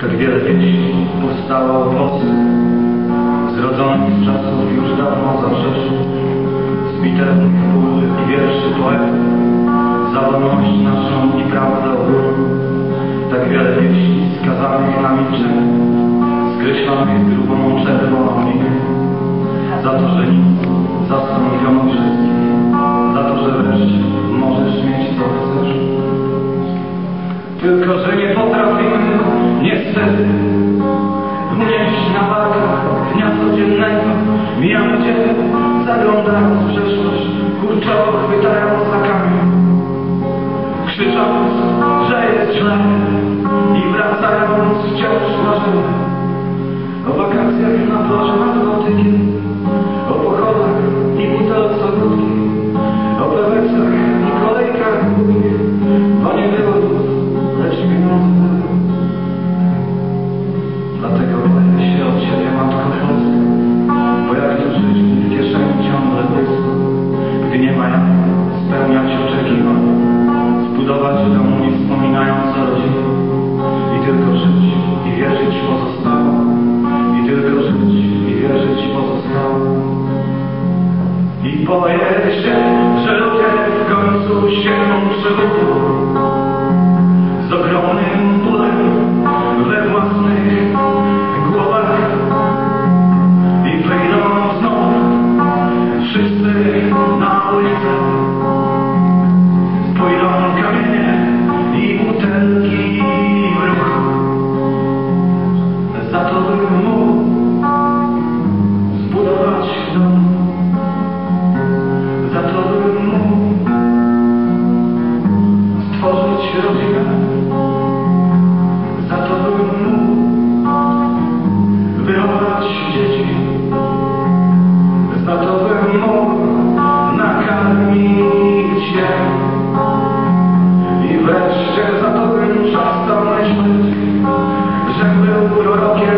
Tak wielkie dziś powstało owocy, zrodzony z czasów już dawno zawrzesz, zbite wpływy i wierszy poety, za wolność naszą i prawdę tak wiele wieści skazanych na milczenie, skreślonych grubą czerwoną linię, za to, że nic zastąpiono wszystkim, za to, że wreszcie możesz mieć co chcesz. Tylko, że nie potrafimy niestety, wnieść na barkach dnia codziennego. Mijamy Cię, zaglądając w przeszłość, kurczowo chwytając za kamień. Krzycząc, że jest źle i wracając wciąż marzymy o wakacjach na plaży nad Bałtykiem, Boję się, że ludzie w końcu się przybudzą. Z ogromnym bólem we własnych głowach I wyjdą znowu wszyscy na ulicę. Lord,